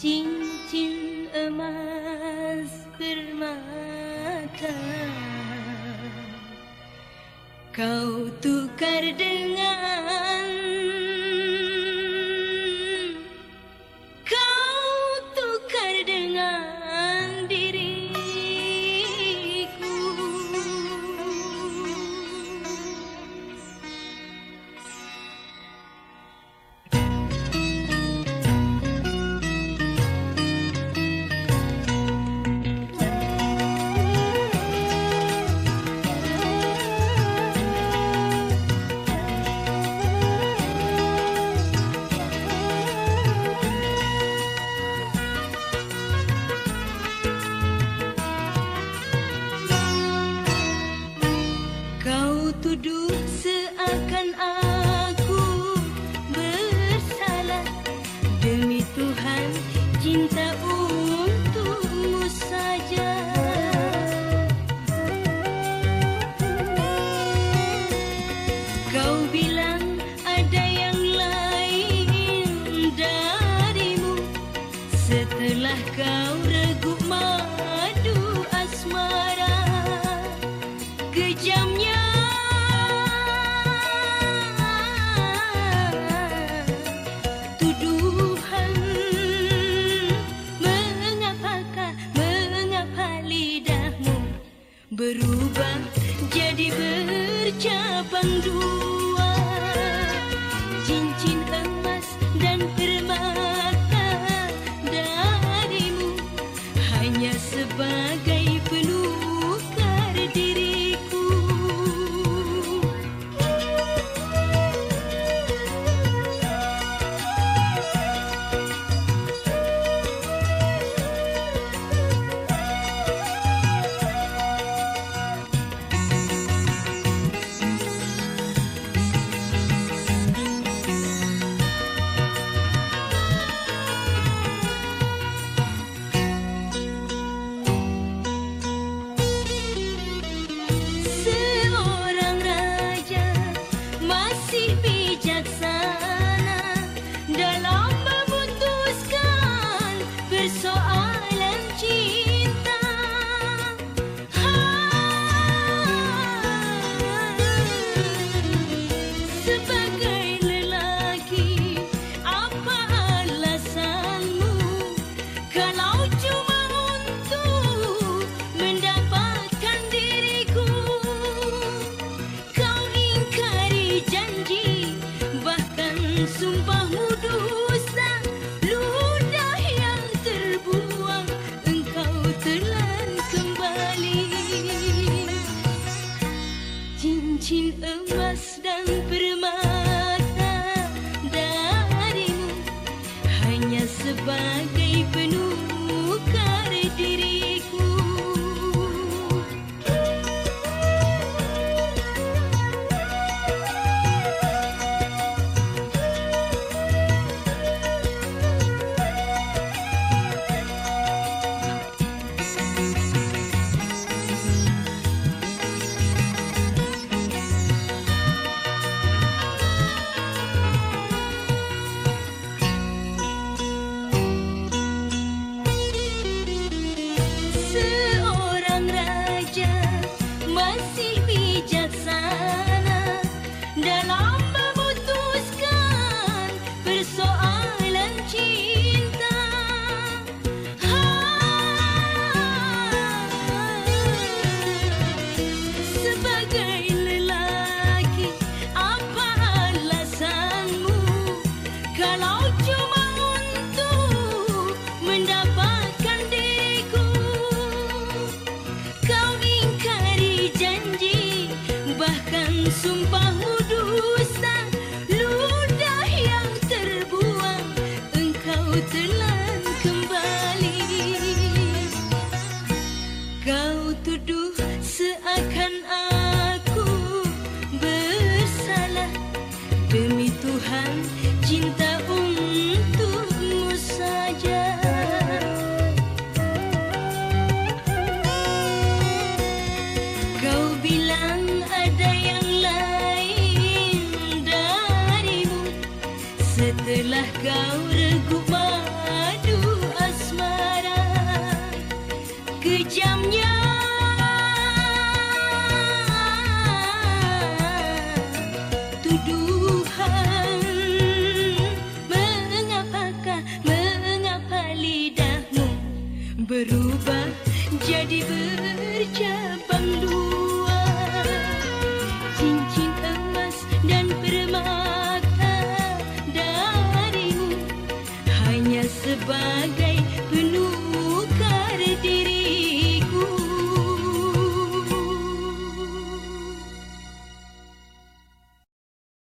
Cincin emas bermata. Kau tukar dengan Telah kau regup madu asmara Kejamnya. Tuduhan Mengapakah, mengapa lidahmu Berubah jadi bercabang dulu bagi should Setelah kau reguk madu asmara Kejamnya Berubah jadi bercabang dua?